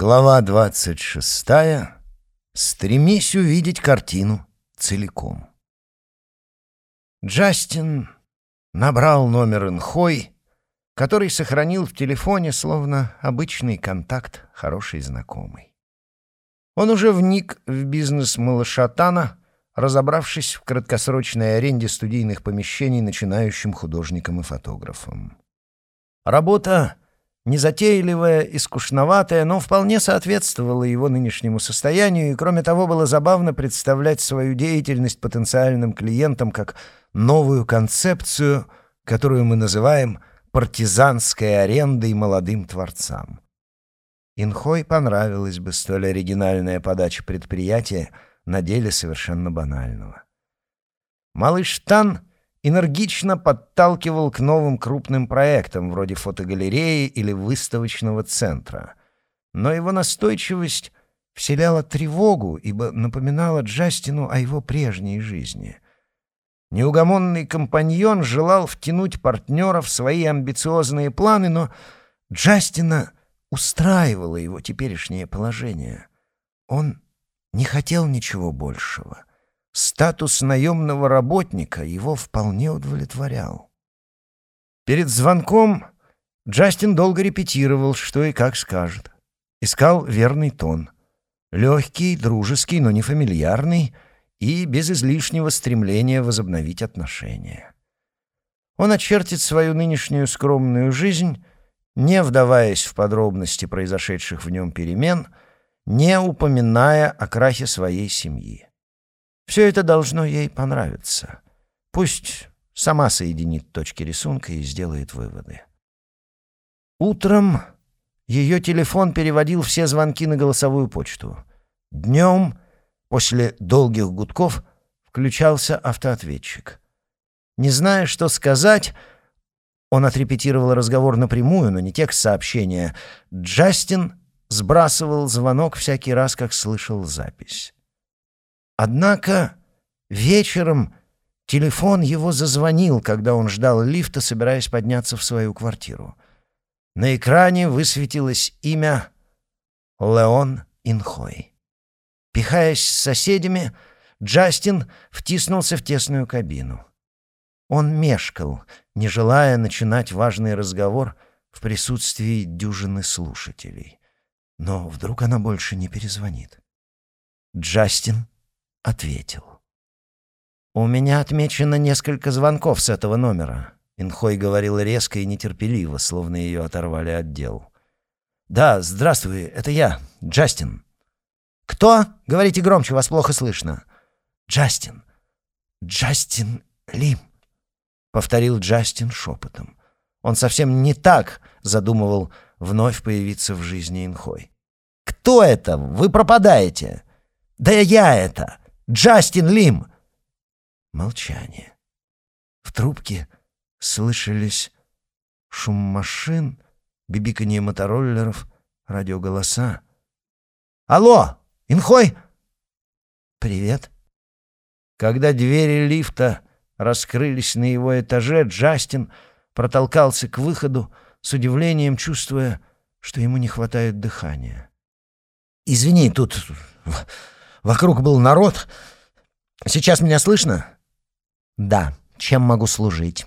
Глава 26. Стремись увидеть картину целиком. Джастин набрал номер Инхой, который сохранил в телефоне словно обычный контакт хороший знакомый. Он уже вник в бизнес малышатана, разобравшись в краткосрочной аренде студийных помещений начинающим художникам и фотографам. Работа незатейливая и скучноватая, но вполне соответствовала его нынешнему состоянию, и, кроме того, было забавно представлять свою деятельность потенциальным клиентам как новую концепцию, которую мы называем партизанской арендой молодым творцам. Инхой понравилась бы столь оригинальная подача предприятия на деле совершенно банального. Малыш Тан — энергично подталкивал к новым крупным проектам, вроде фотогалереи или выставочного центра. Но его настойчивость вселяла тревогу, ибо напоминала Джастину о его прежней жизни. Неугомонный компаньон желал втянуть партнера в свои амбициозные планы, но Джастина устраивало его теперешнее положение. Он не хотел ничего большего — Статус наемного работника его вполне удовлетворял. Перед звонком Джастин долго репетировал, что и как скажет. Искал верный тон. Легкий, дружеский, но не фамильярный и без излишнего стремления возобновить отношения. Он очертит свою нынешнюю скромную жизнь, не вдаваясь в подробности произошедших в нем перемен, не упоминая о крахе своей семьи. Все это должно ей понравиться. Пусть сама соединит точки рисунка и сделает выводы. Утром ее телефон переводил все звонки на голосовую почту. Днем, после долгих гудков, включался автоответчик. Не зная, что сказать, он отрепетировал разговор напрямую, но не текст сообщения. Джастин сбрасывал звонок всякий раз, как слышал запись. Однако вечером телефон его зазвонил, когда он ждал лифта, собираясь подняться в свою квартиру. На экране высветилось имя Леон Инхой. Пихаясь с соседями, Джастин втиснулся в тесную кабину. Он мешкал, не желая начинать важный разговор в присутствии дюжины слушателей. Но вдруг она больше не перезвонит. Джастин ответил. «У меня отмечено несколько звонков с этого номера», — Инхой говорил резко и нетерпеливо, словно ее оторвали от дел. «Да, здравствуй, это я, Джастин». «Кто? Говорите громче, вас плохо слышно». «Джастин. Джастин Лим», — повторил Джастин шепотом. Он совсем не так задумывал вновь появиться в жизни Инхой. «Кто это? Вы пропадаете!» «Да я это! Джастин Лим!» Молчание. В трубке слышались шум машин, бибиканье мотороллеров, радиоголоса. «Алло! Инхой!» «Привет!» Когда двери лифта раскрылись на его этаже, Джастин протолкался к выходу, с удивлением чувствуя, что ему не хватает дыхания. «Извини, тут Вокруг был народ. Сейчас меня слышно? Да. Чем могу служить?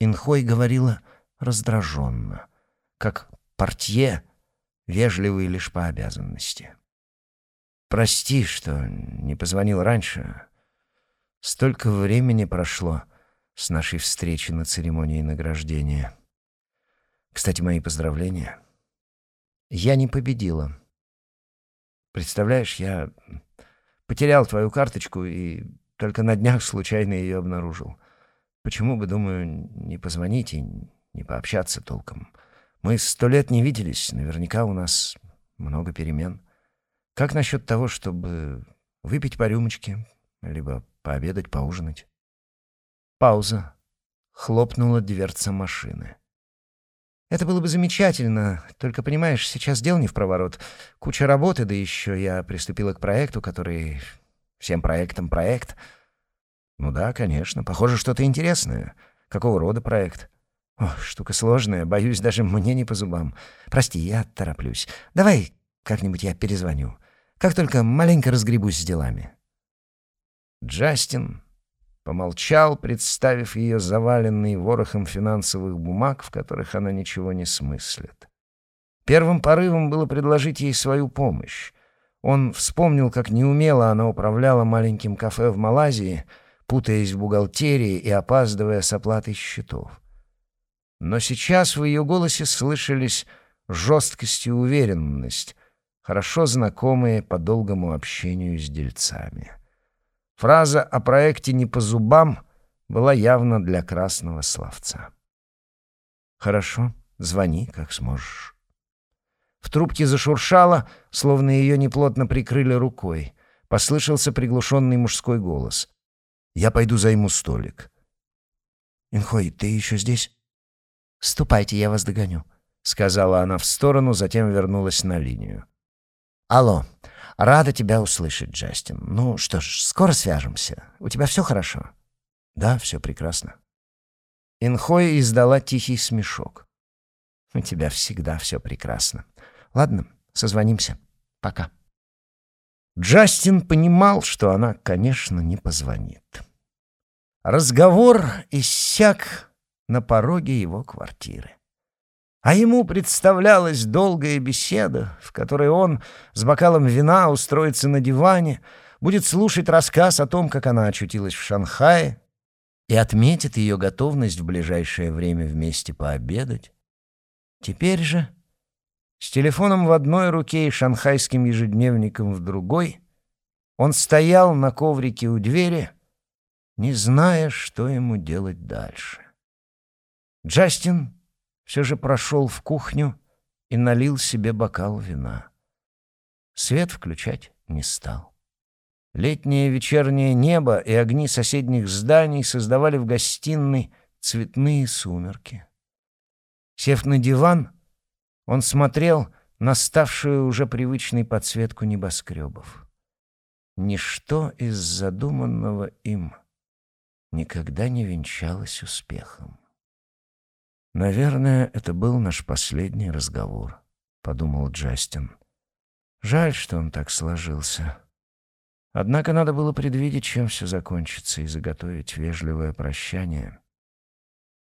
Инхой говорила раздраженно, как портье, вежливый лишь по обязанности. Прости, что не позвонил раньше. Столько времени прошло с нашей встречи на церемонии награждения. Кстати, мои поздравления. Я не победила. Представляешь, я потерял твою карточку и только на днях случайно ее обнаружил. Почему бы, думаю, не позвонить и не пообщаться толком? Мы сто лет не виделись, наверняка у нас много перемен. Как насчет того, чтобы выпить по рюмочке, либо пообедать, поужинать? Пауза. Хлопнула дверца машины. Это было бы замечательно, только, понимаешь, сейчас дел не в проворот. Куча работы, да еще я приступила к проекту, который... Всем проектам проект. Ну да, конечно, похоже, что-то интересное. Какого рода проект? О, штука сложная, боюсь, даже мне не по зубам. Прости, я тороплюсь. Давай как-нибудь я перезвоню. Как только маленько разгребусь с делами. Джастин помолчал, представив ее заваленный ворохом финансовых бумаг, в которых она ничего не смыслит. Первым порывом было предложить ей свою помощь. Он вспомнил, как неумело она управляла маленьким кафе в Малайзии, путаясь в бухгалтерии и опаздывая с оплатой счетов. Но сейчас в ее голосе слышались жесткость и уверенность, хорошо знакомые по долгому общению с дельцами. Фраза о проекте «не по зубам» была явно для красного словца. «Хорошо, звони, как сможешь». В трубке зашуршало, словно ее неплотно прикрыли рукой. Послышался приглушенный мужской голос. «Я пойду займу столик». «Инхой, ты еще здесь?» «Ступайте, я вас догоню», — сказала она в сторону, затем вернулась на линию. «Алло, рада тебя услышать, Джастин. Ну что ж, скоро свяжемся. У тебя все хорошо?» «Да, все прекрасно». Инхой издала тихий смешок. «У тебя всегда все прекрасно. Ладно, созвонимся. Пока». Джастин понимал, что она, конечно, не позвонит. Разговор иссяк на пороге его квартиры. А ему представлялась долгая беседа, в которой он с бокалом вина устроится на диване, будет слушать рассказ о том, как она очутилась в Шанхае, и отметит ее готовность в ближайшее время вместе пообедать. Теперь же, с телефоном в одной руке и шанхайским ежедневником в другой, он стоял на коврике у двери, не зная, что ему делать дальше. Джастин все же прошел в кухню и налил себе бокал вина. Свет включать не стал. Летнее вечернее небо и огни соседних зданий создавали в гостиной цветные сумерки. Сев на диван, он смотрел на ставшую уже привычной подсветку небоскребов. Ничто из задуманного им никогда не венчалось успехом. «Наверное, это был наш последний разговор», — подумал Джастин. «Жаль, что он так сложился. Однако надо было предвидеть, чем все закончится, и заготовить вежливое прощание».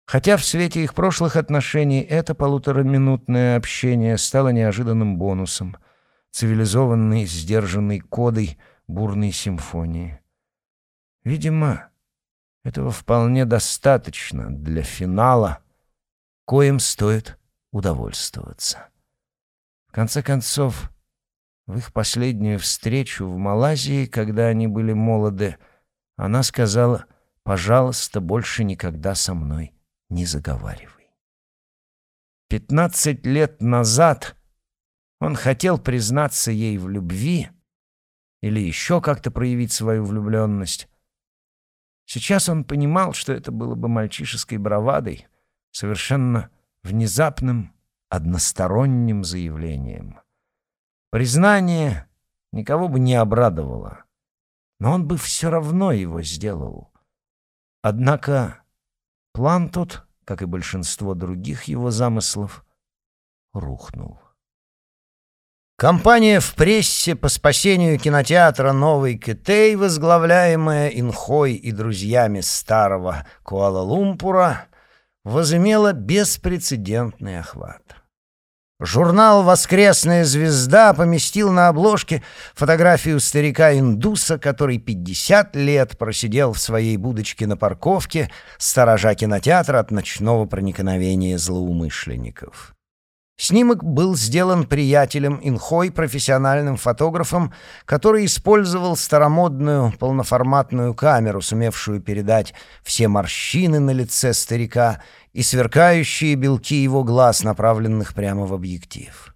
Хотя в свете их прошлых отношений это полутораминутное общение стало неожиданным бонусом, цивилизованной, сдержанной кодой бурной симфонии. Видимо, этого вполне достаточно для финала — коим стоит удовольствоваться. В конце концов, в их последнюю встречу в Малайзии, когда они были молоды, она сказала «Пожалуйста, больше никогда со мной не заговаривай». Пятнадцать лет назад он хотел признаться ей в любви или еще как-то проявить свою влюбленность. Сейчас он понимал, что это было бы мальчишеской бравадой — совершенно внезапным, односторонним заявлением. Признание никого бы не обрадовало, но он бы все равно его сделал. Однако план тот, как и большинство других его замыслов, рухнул. Компания в прессе по спасению кинотеатра «Новый Китей», возглавляемая Инхой и друзьями старого Куала-Лумпура, возымела беспрецедентный охват. Журнал «Воскресная звезда» поместил на обложке фотографию старика-индуса, который 50 лет просидел в своей будочке на парковке, сторожа кинотеатра от ночного проникновения злоумышленников. Снимок был сделан приятелем Инхой, профессиональным фотографом, который использовал старомодную полноформатную камеру, сумевшую передать все морщины на лице старика и сверкающие белки его глаз, направленных прямо в объектив.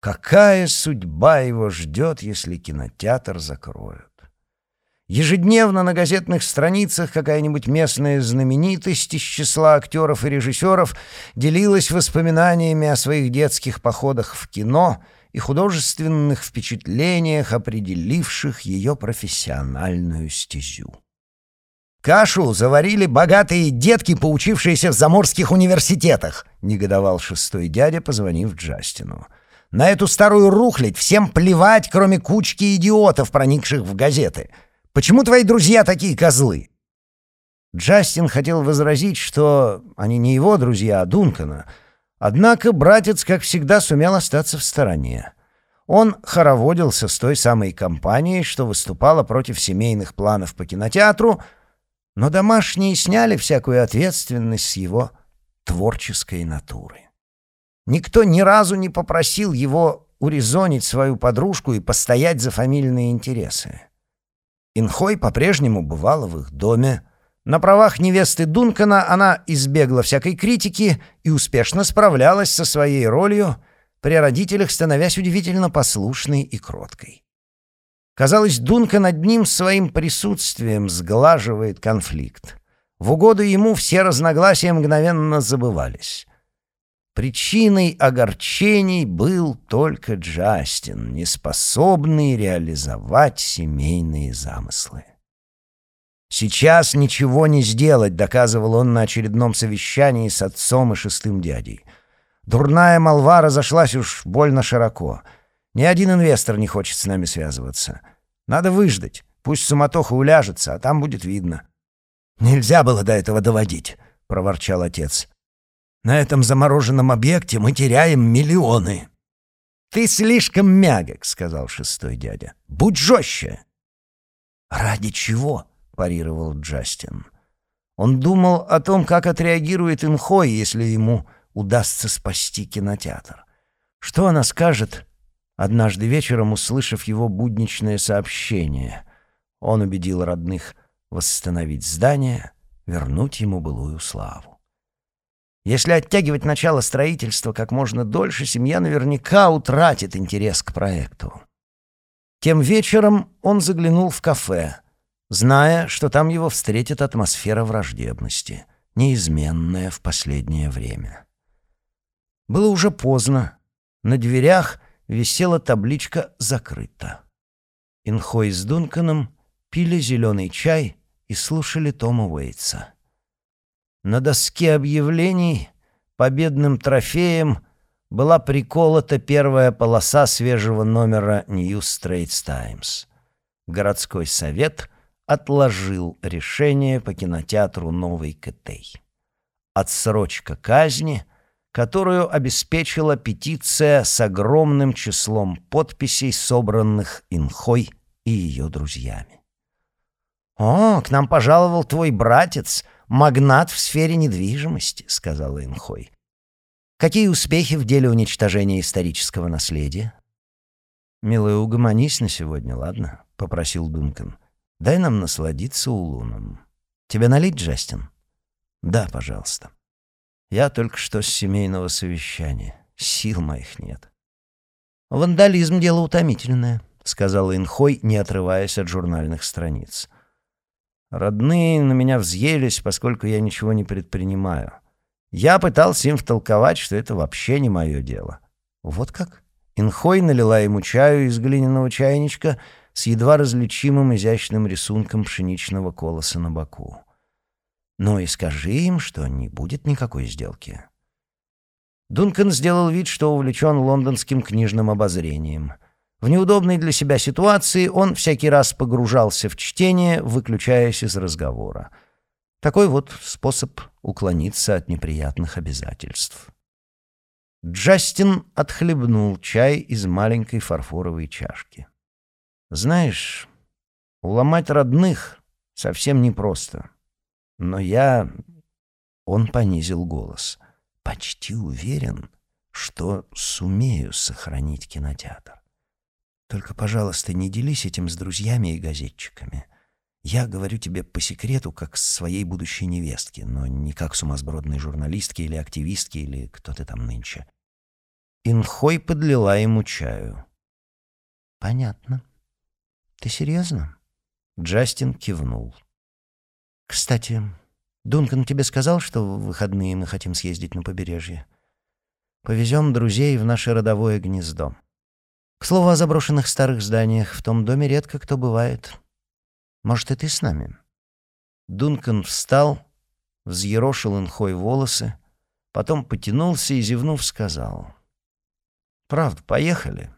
Какая судьба его ждет, если кинотеатр закроют? Ежедневно на газетных страницах какая-нибудь местная знаменитость из числа актеров и режиссеров делилась воспоминаниями о своих детских походах в кино и художественных впечатлениях, определивших ее профессиональную стезю. Кашу заварили богатые детки, поучившиеся в заморских университетах», — негодовал шестой дядя, позвонив Джастину. «На эту старую рухлядь всем плевать, кроме кучки идиотов, проникших в газеты. Почему твои друзья такие козлы?» Джастин хотел возразить, что они не его друзья, а Дункана. Однако братец, как всегда, сумел остаться в стороне. Он хороводился с той самой компанией, что выступала против семейных планов по кинотеатру — но домашние сняли всякую ответственность с его творческой натуры. Никто ни разу не попросил его урезонить свою подружку и постоять за фамильные интересы. Инхой по-прежнему бывала в их доме. На правах невесты Дункана она избегла всякой критики и успешно справлялась со своей ролью, при родителях становясь удивительно послушной и кроткой. Казалось, Дунка над ним своим присутствием сглаживает конфликт. В угоду ему все разногласия мгновенно забывались. Причиной огорчений был только Джастин, неспособный реализовать семейные замыслы. «Сейчас ничего не сделать», — доказывал он на очередном совещании с отцом и шестым дядей. «Дурная молва разошлась уж больно широко». Ни один инвестор не хочет с нами связываться. Надо выждать. Пусть суматоха уляжется, а там будет видно». «Нельзя было до этого доводить», — проворчал отец. «На этом замороженном объекте мы теряем миллионы». «Ты слишком мягок», — сказал шестой дядя. «Будь жестче». «Ради чего?» — парировал Джастин. Он думал о том, как отреагирует Инхой, если ему удастся спасти кинотеатр. Что она скажет, однажды вечером услышав его будничное сообщение. Он убедил родных восстановить здание, вернуть ему былую славу. Если оттягивать начало строительства как можно дольше, семья наверняка утратит интерес к проекту. Тем вечером он заглянул в кафе, зная, что там его встретит атмосфера враждебности, неизменная в последнее время. Было уже поздно. На дверях висела табличка «Закрыто». Инхой с Дунканом пили зеленый чай и слушали Тома Уэйтса. На доске объявлений победным трофеем была приколота первая полоса свежего номера New Straits Times. Городской совет отложил решение по кинотеатру «Новый Кэтей». Отсрочка казни которую обеспечила петиция с огромным числом подписей, собранных Инхой и ее друзьями. «О, к нам пожаловал твой братец, магнат в сфере недвижимости», — сказала Инхой. «Какие успехи в деле уничтожения исторического наследия?» «Милая, угомонись на сегодня, ладно?» — попросил Дункан. «Дай нам насладиться улуном. Тебе налить, Джастин?» «Да, пожалуйста». Я только что с семейного совещания. Сил моих нет. «Вандализм — дело утомительное», — сказала Инхой, не отрываясь от журнальных страниц. «Родные на меня взъелись, поскольку я ничего не предпринимаю. Я пытался им втолковать, что это вообще не мое дело». «Вот как?» Инхой налила ему чаю из глиняного чайничка с едва различимым изящным рисунком пшеничного колоса на боку. Но и скажи им, что не будет никакой сделки. Дункан сделал вид, что увлечен лондонским книжным обозрением. В неудобной для себя ситуации он всякий раз погружался в чтение, выключаясь из разговора. Такой вот способ уклониться от неприятных обязательств. Джастин отхлебнул чай из маленькой фарфоровой чашки. «Знаешь, уломать родных совсем непросто. Но я...» Он понизил голос. «Почти уверен, что сумею сохранить кинотеатр. Только, пожалуйста, не делись этим с друзьями и газетчиками. Я говорю тебе по секрету, как с своей будущей невестки, но не как сумасбродной журналистки или активистки, или кто ты там нынче». Инхой подлила ему чаю. «Понятно. Ты серьезно?» Джастин кивнул. «Кстати, Дункан тебе сказал, что в выходные мы хотим съездить на побережье? Повезем друзей в наше родовое гнездо. К слову о заброшенных старых зданиях, в том доме редко кто бывает. Может, и ты с нами?» Дункан встал, взъерошил Инхой волосы, потом потянулся и, зевнув, сказал. «Правда, поехали».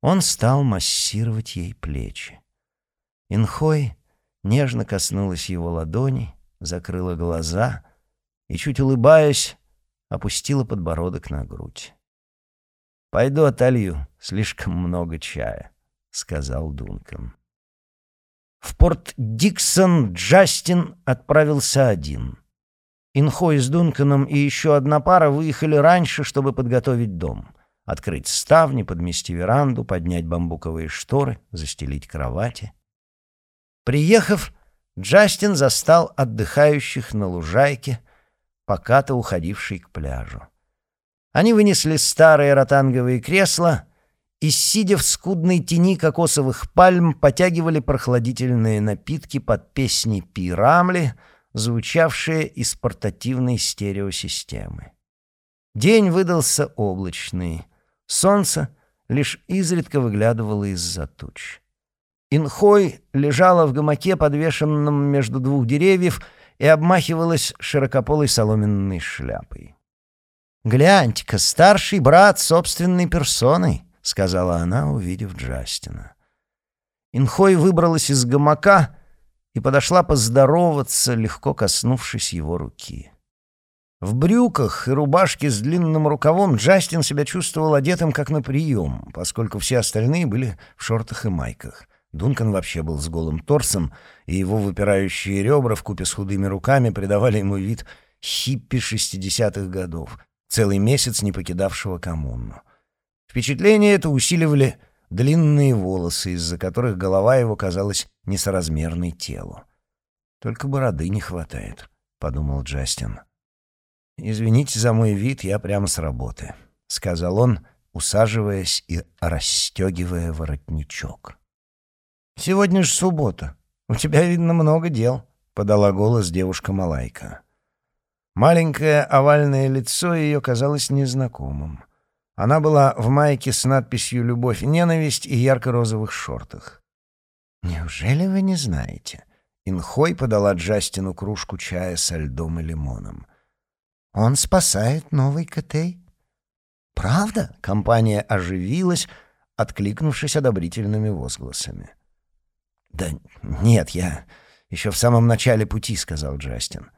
Он стал массировать ей плечи. Инхой нежно коснулась его ладони, закрыла глаза и, чуть улыбаясь, опустила подбородок на грудь. «Пойду отолью, слишком много чая», — сказал Дункан. В порт Диксон Джастин отправился один. Инхой с Дунканом и еще одна пара выехали раньше, чтобы подготовить дом. Открыть ставни, подмести веранду, поднять бамбуковые шторы, застелить кровати. Приехав, Джастин застал отдыхающих на лужайке, покато уходившей к пляжу. Они вынесли старые ротанговые кресла и, сидя в скудной тени кокосовых пальм, потягивали прохладительные напитки под песни Пи Рамли, звучавшие из портативной стереосистемы. День выдался облачный. Солнце лишь изредка выглядывало из-за туч. Инхой лежала в гамаке, подвешенном между двух деревьев, и обмахивалась широкополой соломенной шляпой. «Гляньте-ка, старший брат собственной персоной», — сказала она, увидев Джастина. Инхой выбралась из гамака и подошла поздороваться, легко коснувшись его руки. В брюках и рубашке с длинным рукавом Джастин себя чувствовал одетым как на прием, поскольку все остальные были в шортах и майках. Дункан вообще был с голым торсом, и его выпирающие ребра вкупе с худыми руками придавали ему вид хиппи шестидесятых годов, целый месяц не покидавшего коммуну. Впечатление это усиливали длинные волосы, из-за которых голова его казалась несоразмерной телу. «Только бороды не хватает», — подумал Джастин. «Извините за мой вид, я прямо с работы», — сказал он, усаживаясь и расстегивая воротничок. «Сегодня же суббота. У тебя, видно, много дел», — подала голос девушка Малайка. Маленькое овальное лицо ее казалось незнакомым. Она была в майке с надписью «Любовь и ненависть» и ярко-розовых шортах. «Неужели вы не знаете?» Инхой подала Джастину кружку чая со льдом и лимоном. «Он спасает новый Котей». «Правда?» — компания оживилась, откликнувшись одобрительными возгласами. «Да нет, я еще в самом начале пути», — сказал Джастин.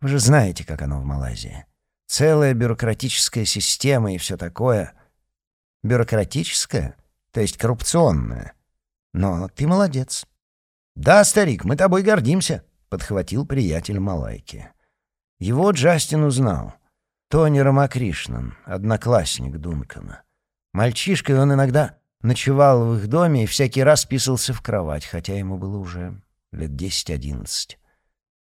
«Вы же знаете, как оно в Малайзии. Целая бюрократическая система и все такое. Бюрократическая? То есть коррупционная. Но ты молодец». «Да, старик, мы тобой гордимся», — подхватил приятель Малайки. Его Джастин узнал. Тони Рамакришнан, одноклассник Дункана. Мальчишкой он иногда ночевал в их доме и всякий раз писался в кровать, хотя ему было уже лет десять-одиннадцать.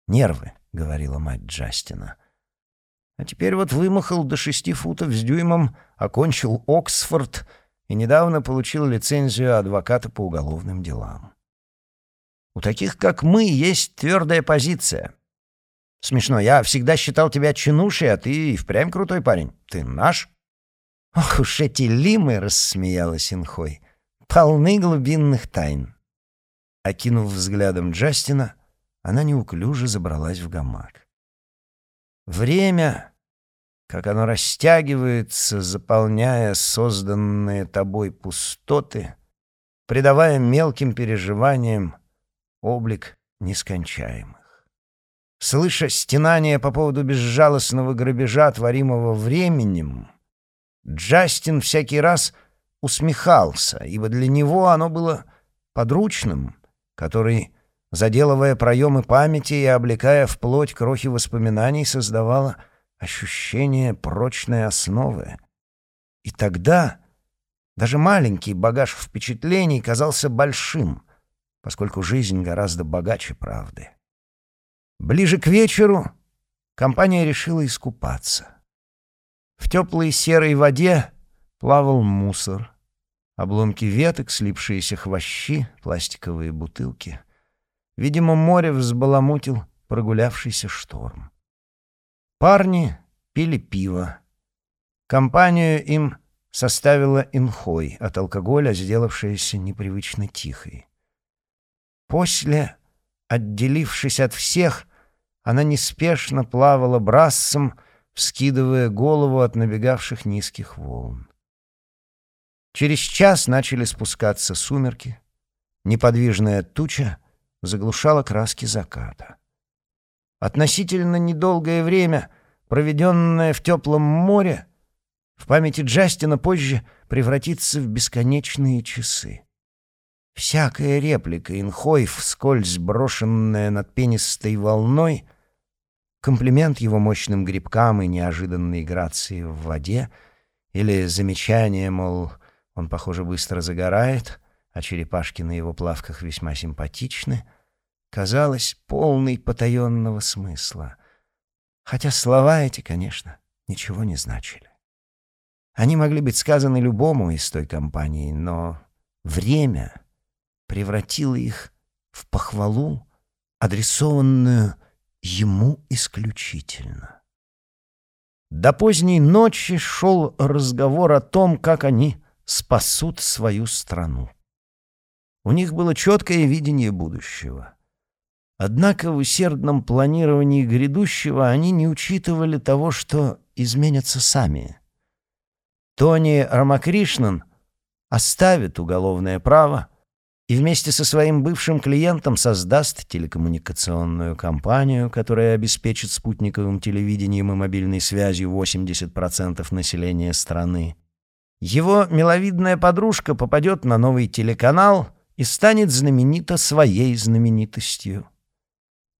«Нервы», — говорила мать Джастина. А теперь вот вымахал до шести футов с дюймом, окончил Оксфорд и недавно получил лицензию адвоката по уголовным делам. У таких, как мы, есть твердая позиция. Смешно, я всегда считал тебя чинушей, а ты и впрямь крутой парень. Ты наш. «Ох уж эти лимы!» — рассмеялась Инхой. «Полны глубинных тайн». Окинув взглядом Джастина, она неуклюже забралась в гамак. Время, как оно растягивается, заполняя созданные тобой пустоты, придавая мелким переживаниям облик нескончаемых. Слыша стенания по поводу безжалостного грабежа, творимого временем, Джастин всякий раз усмехался, ибо для него оно было подручным, который, заделывая проемы памяти и облекая в плоть крохи воспоминаний, создавало ощущение прочной основы. И тогда даже маленький багаж впечатлений казался большим, поскольку жизнь гораздо богаче правды. Ближе к вечеру компания решила искупаться. В теплой серой воде плавал мусор. Обломки веток, слипшиеся хвощи, пластиковые бутылки. Видимо, море взбаламутил прогулявшийся шторм. Парни пили пиво. Компанию им составила инхой от алкоголя, сделавшаяся непривычно тихой. После Отделившись от всех, она неспешно плавала брассом, вскидывая голову от набегавших низких волн. Через час начали спускаться сумерки. Неподвижная туча заглушала краски заката. Относительно недолгое время, проведенное в теплом море, в памяти Джастина позже превратится в бесконечные часы. Всякая реплика инхой, вскользь брошенная над пенистой волной, комплимент его мощным грибкам и неожиданной грации в воде, или замечание, мол, он, похоже, быстро загорает, а черепашки на его плавках весьма симпатичны, казалось полной потаенного смысла. Хотя слова эти, конечно, ничего не значили. Они могли быть сказаны любому из той компании, но время превратило их в похвалу, адресованную ему исключительно. До поздней ночи шел разговор о том, как они спасут свою страну. У них было четкое видение будущего. Однако в усердном планировании грядущего они не учитывали того, что изменятся сами. Тони Рамакришнан оставит уголовное право и вместе со своим бывшим клиентом создаст телекоммуникационную компанию, которая обеспечит спутниковым телевидением и мобильной связью 80% населения страны. Его миловидная подружка попадет на новый телеканал и станет знаменита своей знаменитостью.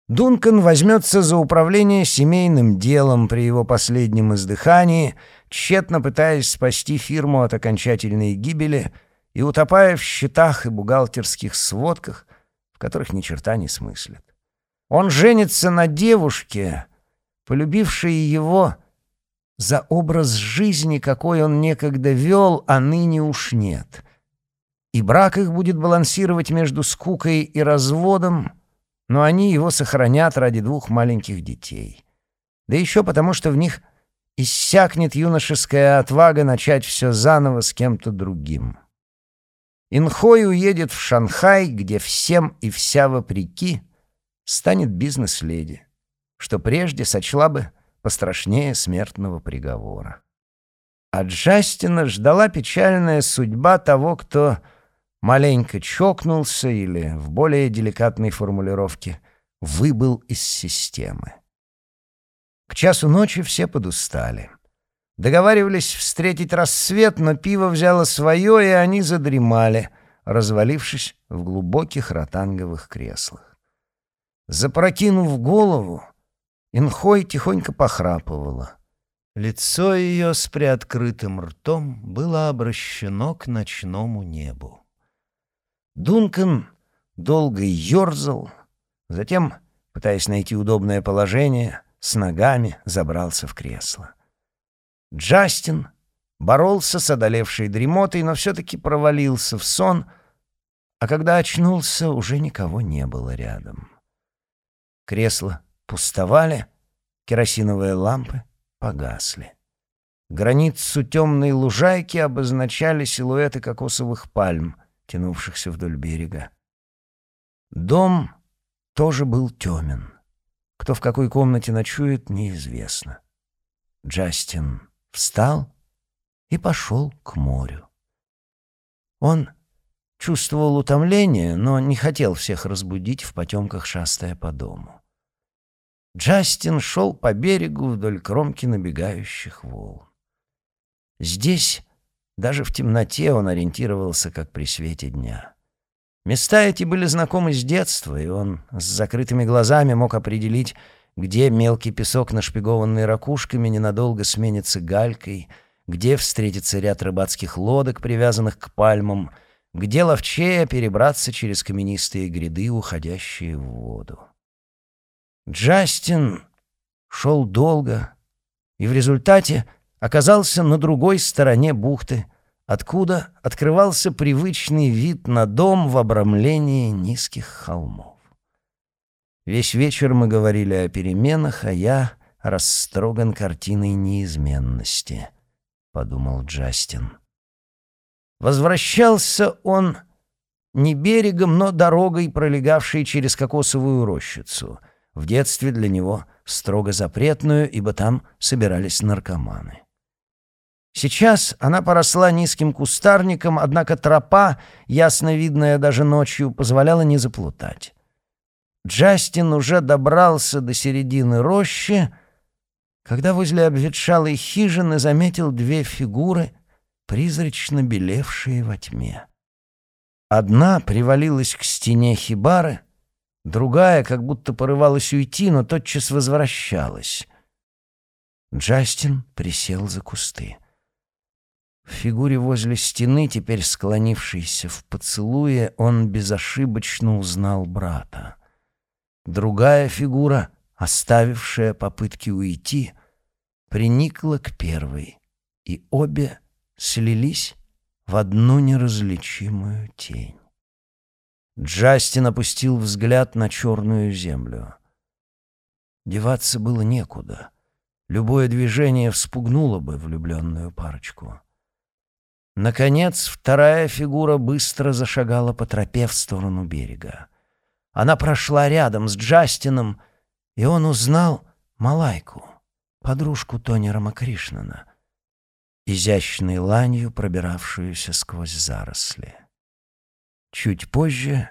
Дункан возьмется за управление семейным делом при его последнем издыхании, тщетно пытаясь спасти фирму от окончательной гибели и утопая в счетах и бухгалтерских сводках, в которых ни черта не смыслит. Он женится на девушке, полюбившей его за образ жизни, какой он некогда вел, а ныне уж нет. И брак их будет балансировать между скукой и разводом — но они его сохранят ради двух маленьких детей. Да еще потому, что в них иссякнет юношеская отвага начать все заново с кем-то другим. Инхой уедет в Шанхай, где всем и вся вопреки станет бизнес-леди, что прежде сочла бы пострашнее смертного приговора. А Джастина ждала печальная судьба того, кто маленько чокнулся или, в более деликатной формулировке, выбыл из системы. К часу ночи все подустали. Договаривались встретить рассвет, но пиво взяло свое, и они задремали, развалившись в глубоких ротанговых креслах. Запрокинув голову, Инхой тихонько похрапывала. Лицо ее с приоткрытым ртом было обращено к ночному небу. Дункан долго ерзал, затем, пытаясь найти удобное положение, с ногами забрался в кресло. Джастин боролся с одолевшей дремотой, но все-таки провалился в сон, а когда очнулся, уже никого не было рядом. Кресла пустовали, керосиновые лампы погасли. Границу темной лужайки обозначали силуэты кокосовых пальм — тянувшихся вдоль берега. Дом тоже был темен. Кто в какой комнате ночует, неизвестно. Джастин встал и пошел к морю. Он чувствовал утомление, но не хотел всех разбудить в потемках, шастая по дому. Джастин шел по берегу вдоль кромки набегающих волн. Здесь даже в темноте он ориентировался, как при свете дня. Места эти были знакомы с детства, и он с закрытыми глазами мог определить, где мелкий песок, нашпигованный ракушками, ненадолго сменится галькой, где встретится ряд рыбацких лодок, привязанных к пальмам, где ловчее перебраться через каменистые гряды, уходящие в воду. Джастин шел долго, и в результате оказался на другой стороне бухты, откуда открывался привычный вид на дом в обрамлении низких холмов. Весь вечер мы говорили о переменах, а я растроган картиной неизменности, — подумал Джастин. Возвращался он не берегом, но дорогой, пролегавшей через кокосовую рощицу. В детстве для него строго запретную, ибо там собирались наркоманы. Сейчас она поросла низким кустарником, однако тропа, ясно видная даже ночью, позволяла не заплутать. Джастин уже добрался до середины рощи, когда возле обветшалой хижины заметил две фигуры, призрачно белевшие во тьме. Одна привалилась к стене хибары, другая как будто порывалась уйти, но тотчас возвращалась. Джастин присел за кусты. В фигуре возле стены, теперь склонившейся в поцелуе, он безошибочно узнал брата. Другая фигура, оставившая попытки уйти, приникла к первой, и обе слились в одну неразличимую тень. Джастин опустил взгляд на черную землю. Деваться было некуда. Любое движение вспугнуло бы влюбленную парочку. Наконец, вторая фигура быстро зашагала по тропе в сторону берега. Она прошла рядом с Джастином, и он узнал Малайку, подружку Тони Рамакришнана, изящной ланью, пробиравшуюся сквозь заросли. Чуть позже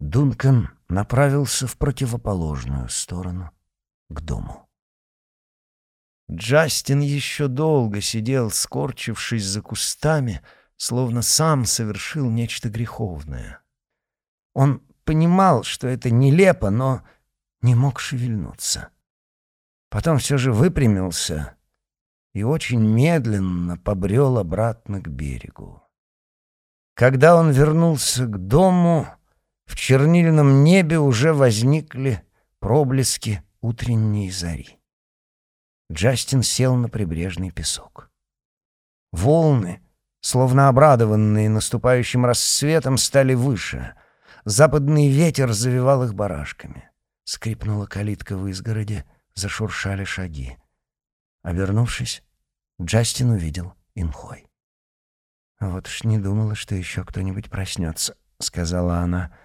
Дункан направился в противоположную сторону, к дому. Джастин еще долго сидел, скорчившись за кустами, словно сам совершил нечто греховное. Он понимал, что это нелепо, но не мог шевельнуться. Потом все же выпрямился и очень медленно побрел обратно к берегу. Когда он вернулся к дому, в чернильном небе уже возникли проблески утренней зари. Джастин сел на прибрежный песок. Волны, словно обрадованные наступающим рассветом, стали выше. Западный ветер завивал их барашками. Скрипнула калитка в изгороде, зашуршали шаги. Обернувшись, Джастин увидел Инхой. «Вот уж не думала, что еще кто-нибудь проснется», — сказала она.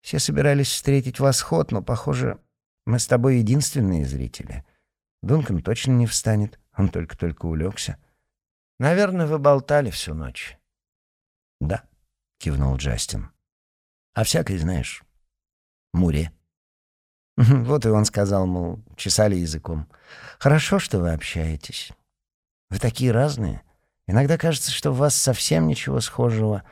«Все собирались встретить восход, но, похоже, мы с тобой единственные зрители». Дункан точно не встанет, он только-только улегся. Наверное, вы болтали всю ночь. Да, кивнул Джастин. А всякой, знаешь, муре. Вот и он сказал, мол, чесали языком. Хорошо, что вы общаетесь. Вы такие разные. Иногда кажется, что в вас совсем ничего схожего.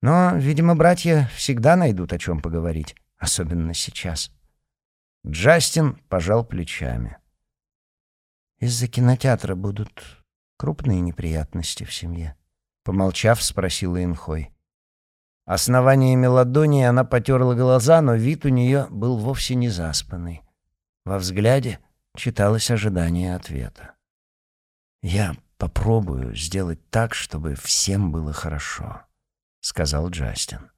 Но, видимо, братья всегда найдут о чем поговорить, особенно сейчас. Джастин пожал плечами. Из-за кинотеатра будут крупные неприятности в семье. Помолчав, спросила Инхой. Основание мелодонии она потерла глаза, но вид у нее был вовсе не заспанный. Во взгляде читалось ожидание ответа. «Я попробую сделать так, чтобы всем было хорошо», — сказал Джастин.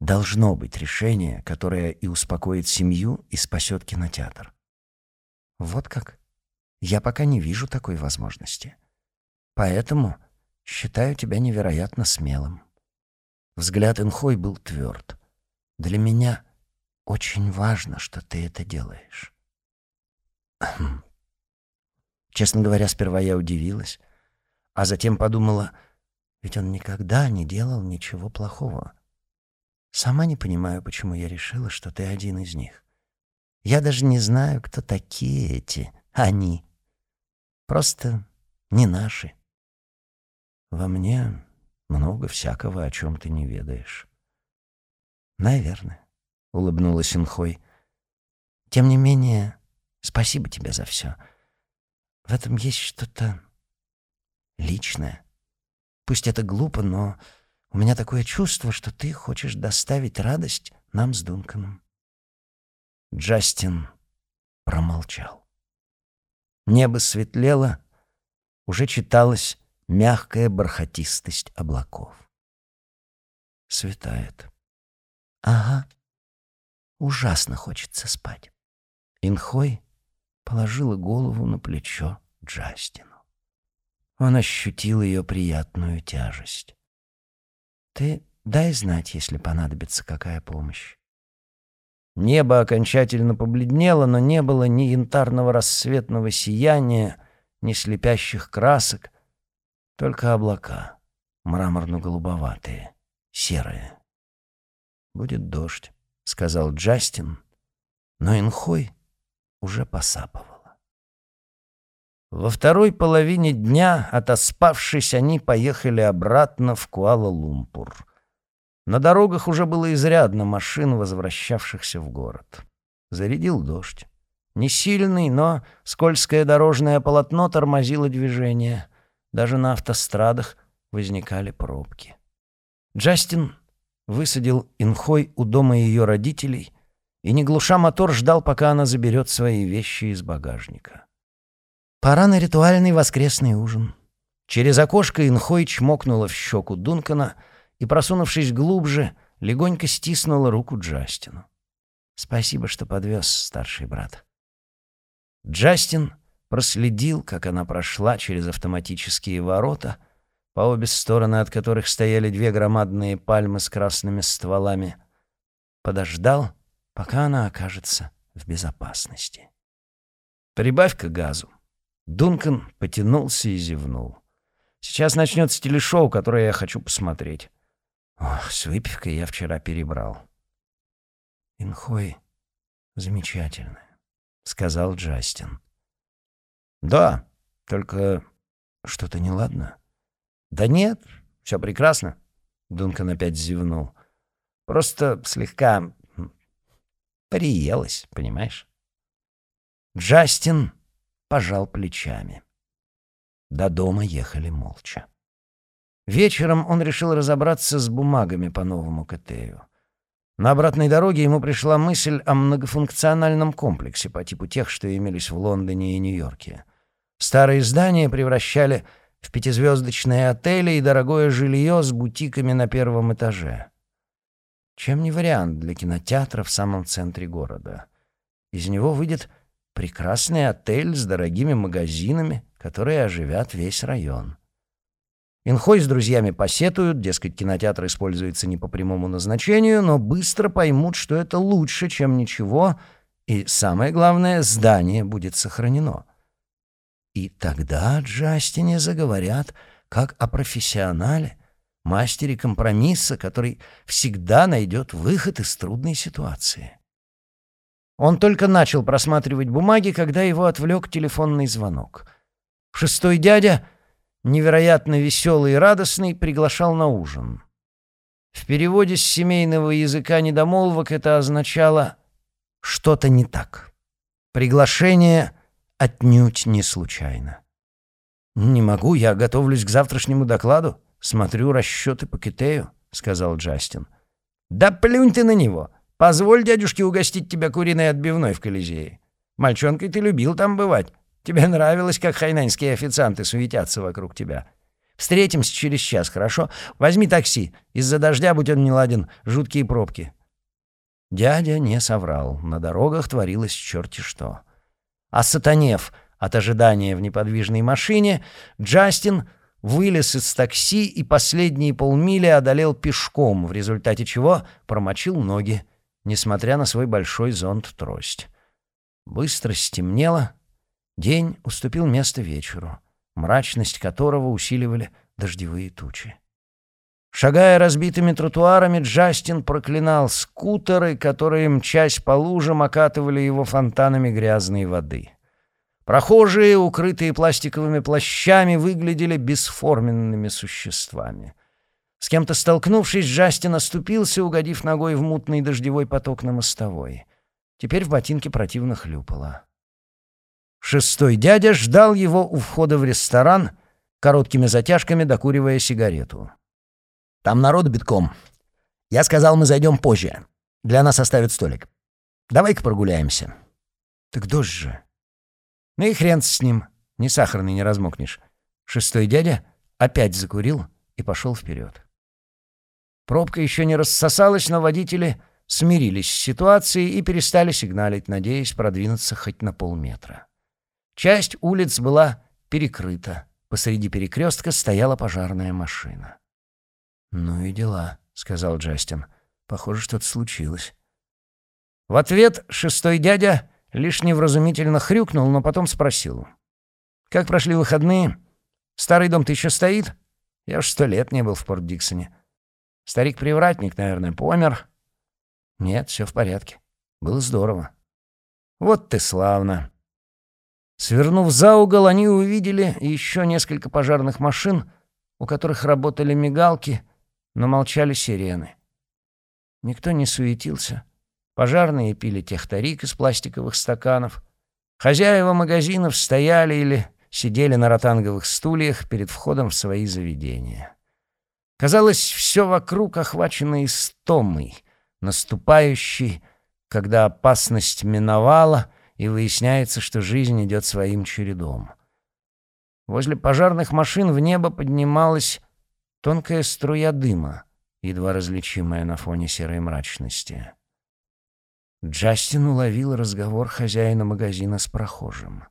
«Должно быть решение, которое и успокоит семью, и спасет кинотеатр». «Вот как?» Я пока не вижу такой возможности. Поэтому считаю тебя невероятно смелым. Взгляд Инхой был тверд. Для меня очень важно, что ты это делаешь. Честно говоря, сперва я удивилась, а затем подумала, ведь он никогда не делал ничего плохого. Сама не понимаю, почему я решила, что ты один из них. Я даже не знаю, кто такие эти «они». Просто не наши. Во мне много всякого, о чем ты не ведаешь. Наверное, — улыбнулась Инхой. Тем не менее, спасибо тебе за все. В этом есть что-то личное. Пусть это глупо, но у меня такое чувство, что ты хочешь доставить радость нам с Дунканом. Джастин промолчал. Небо светлело, уже читалась мягкая бархатистость облаков. Светает. Ага. Ужасно хочется спать. Инхой положила голову на плечо Джастину. Он ощутил ее приятную тяжесть. «Ты дай знать, если понадобится какая помощь. Небо окончательно побледнело, но не было ни янтарного рассветного сияния, ни слепящих красок, только облака, мраморно-голубоватые, серые. «Будет дождь», — сказал Джастин, но Инхой уже посапывала. Во второй половине дня, отоспавшись, они поехали обратно в Куала-Лумпур. На дорогах уже было изрядно машин, возвращавшихся в город. Зарядил дождь. Не сильный, но скользкое дорожное полотно тормозило движение. Даже на автострадах возникали пробки. Джастин высадил Инхой у дома ее родителей и, не глуша мотор, ждал, пока она заберет свои вещи из багажника. Пора на ритуальный воскресный ужин. Через окошко Инхой чмокнула в щеку Дункана и, просунувшись глубже, легонько стиснула руку Джастину. «Спасибо, что подвез, старший брат». Джастин проследил, как она прошла через автоматические ворота — по обе стороны от которых стояли две громадные пальмы с красными стволами, подождал, пока она окажется в безопасности. «Прибавь-ка газу». Дункан потянулся и зевнул. «Сейчас начнется телешоу, которое я хочу посмотреть. Ох, с выпивкой я вчера перебрал». «Инхой замечательная», — сказал Джастин. «Да, только что-то неладно». «Да нет, все прекрасно», — Дункан опять зевнул. «Просто слегка приелась, понимаешь?» Джастин пожал плечами. До дома ехали молча. Вечером он решил разобраться с бумагами по новому КТЮ. На обратной дороге ему пришла мысль о многофункциональном комплексе по типу тех, что имелись в Лондоне и Нью-Йорке. Старые здания превращали в пятизвездочные отели и дорогое жилье с бутиками на первом этаже. Чем не вариант для кинотеатра в самом центре города? Из него выйдет прекрасный отель с дорогими магазинами, которые оживят весь район. Инхой с друзьями посетуют, дескать, кинотеатр используется не по прямому назначению, но быстро поймут, что это лучше, чем ничего, и, самое главное, здание будет сохранено. И тогда Джастине заговорят как о профессионале, мастере компромисса, который всегда найдет выход из трудной ситуации. Он только начал просматривать бумаги, когда его отвлек телефонный звонок. Шестой дядя, невероятно веселый и радостный, приглашал на ужин. В переводе с семейного языка недомолвок это означало «что-то не так». Приглашение — отнюдь не случайно. «Не могу, я готовлюсь к завтрашнему докладу. Смотрю расчеты по Китею», — сказал Джастин. «Да плюнь ты на него. Позволь дядюшке угостить тебя куриной отбивной в Колизее. Мальчонкой ты любил там бывать. Тебе нравилось, как хайнаньские официанты суетятся вокруг тебя. Встретимся через час, хорошо? Возьми такси. Из-за дождя, будь он неладен, жуткие пробки». Дядя не соврал. На дорогах творилось черти что. Осатанев от ожидания в неподвижной машине, Джастин вылез из такси и последние полмили одолел пешком, в результате чего промочил ноги, несмотря на свой большой зонт-трость. Быстро стемнело, день уступил место вечеру, мрачность которого усиливали дождевые тучи. Шагая разбитыми тротуарами, Джастин проклинал скутеры, которые, мчась по лужам, окатывали его фонтанами грязной воды. Прохожие, укрытые пластиковыми плащами, выглядели бесформенными существами. С кем-то столкнувшись, Джастин оступился, угодив ногой в мутный дождевой поток на мостовой. Теперь в ботинке противно хлюпало. Шестой дядя ждал его у входа в ресторан, короткими затяжками докуривая сигарету. Там народ битком. Я сказал, мы зайдем позже. Для нас оставят столик. Давай-ка прогуляемся. Так дождь же. Ну и хрен с ним. Ни сахарный не размокнешь. Шестой дядя опять закурил и пошел вперед. Пробка еще не рассосалась, но водители смирились с ситуацией и перестали сигналить, надеясь продвинуться хоть на полметра. Часть улиц была перекрыта. Посреди перекрестка стояла пожарная машина. «Ну и дела», — сказал Джастин. «Похоже, что-то случилось». В ответ шестой дядя лишь невразумительно хрюкнул, но потом спросил. «Как прошли выходные? Старый дом-то еще стоит? Я уж сто лет не был в Порт-Диксоне. Старик-привратник, наверное, помер?» «Нет, все в порядке. Было здорово». «Вот ты славно!» Свернув за угол, они увидели еще несколько пожарных машин, у которых работали мигалки, но молчали сирены. Никто не суетился. Пожарные пили техторик из пластиковых стаканов. Хозяева магазинов стояли или сидели на ротанговых стульях перед входом в свои заведения. Казалось, все вокруг охвачено истомой, наступающей, когда опасность миновала, и выясняется, что жизнь идет своим чередом. Возле пожарных машин в небо поднималась тонкая струя дыма, едва различимая на фоне серой мрачности. Джастин уловил разговор хозяина магазина с прохожим.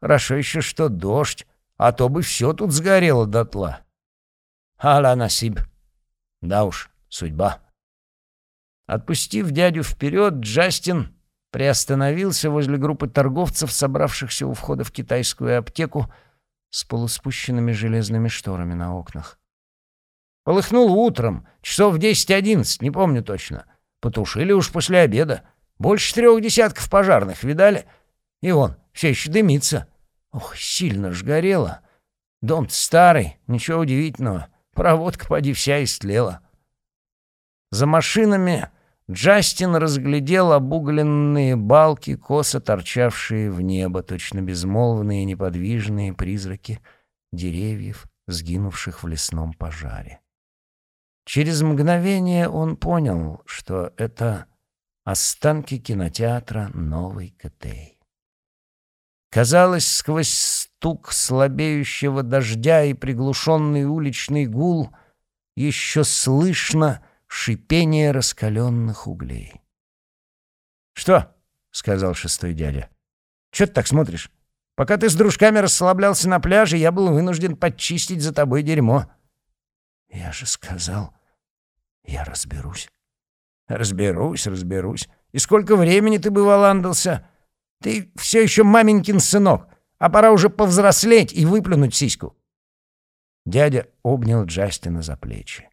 «Хорошо еще, что дождь, а то бы все тут сгорело дотла». «Аля насиб». «Да уж, судьба». Отпустив дядю вперед, Джастин приостановился возле группы торговцев, собравшихся у входа в китайскую аптеку с полуспущенными железными шторами на окнах. Полыхнул утром, часов в десять-одиннадцать, не помню точно. Потушили уж после обеда. Больше трех десятков пожарных, видали? И он все еще дымится. Ох, сильно ж горело. дом старый, ничего удивительного. Проводка поди вся истлела. За машинами Джастин разглядел обугленные балки, косо торчавшие в небо, точно безмолвные неподвижные призраки деревьев, сгинувших в лесном пожаре. Через мгновение он понял, что это останки кинотеатра «Новый Кэтей». Казалось, сквозь стук слабеющего дождя и приглушенный уличный гул еще слышно шипение раскаленных углей. «Что?» — сказал шестой дядя. «Чё ты так смотришь? Пока ты с дружками расслаблялся на пляже, я был вынужден подчистить за тобой дерьмо». «Я же сказал, я разберусь». «Разберусь, разберусь. И сколько времени ты бы валандался? Ты все еще маменькин сынок, а пора уже повзрослеть и выплюнуть сиську». Дядя обнял Джастина за плечи.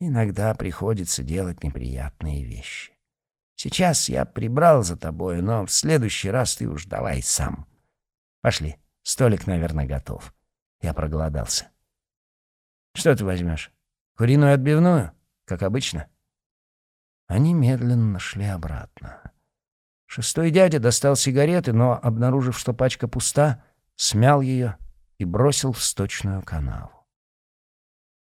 «Иногда приходится делать неприятные вещи. Сейчас я прибрал за тобой, но в следующий раз ты уж давай сам. Пошли, столик, наверное, готов. Я проголодался». Что ты возьмешь? Куриную отбивную, как обычно?» Они медленно шли обратно. Шестой дядя достал сигареты, но, обнаружив, что пачка пуста, смял ее и бросил в сточную канаву.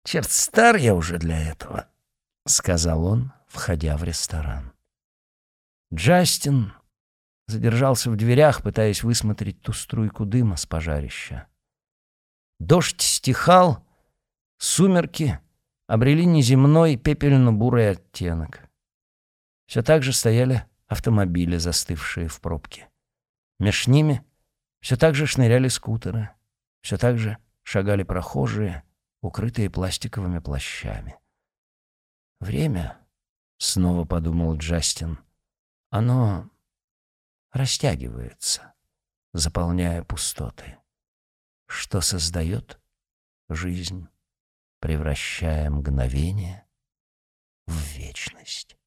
«Черт, стар я уже для этого», — сказал он, входя в ресторан. Джастин задержался в дверях, пытаясь высмотреть ту струйку дыма с пожарища. Дождь стихал, Сумерки обрели неземной пепельно-бурый оттенок. Все так же стояли автомобили, застывшие в пробке. Меж ними все так же шныряли скутеры, все так же шагали прохожие, укрытые пластиковыми плащами. «Время», — снова подумал Джастин, — «оно растягивается, заполняя пустоты, что создает жизнь» превращая мгновение в вечность.